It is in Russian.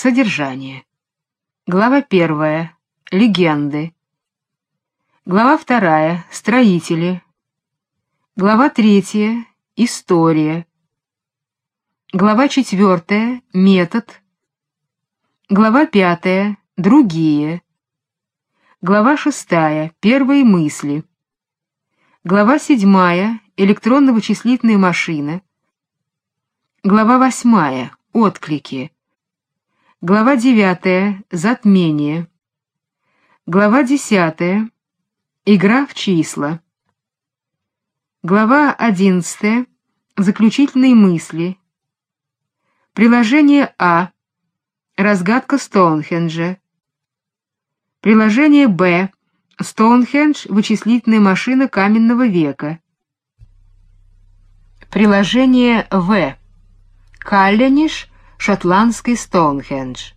Содержание. Глава первая. Легенды. Глава вторая. Строители. Глава третья. История. Глава четвертая. Метод. Глава пятая. Другие. Глава шестая. Первые мысли. Глава седьмая. Электронно-вычислительная машина. Глава восьмая. Отклики. Глава девятая. Затмение. Глава десятая. Игра в числа. Глава одиннадцатая. Заключительные мысли. Приложение А. Разгадка Стоунхенджа. Приложение Б. Стоунхендж вычислительная машина каменного века. Приложение В. Каллениш шотландский Стоунхендж.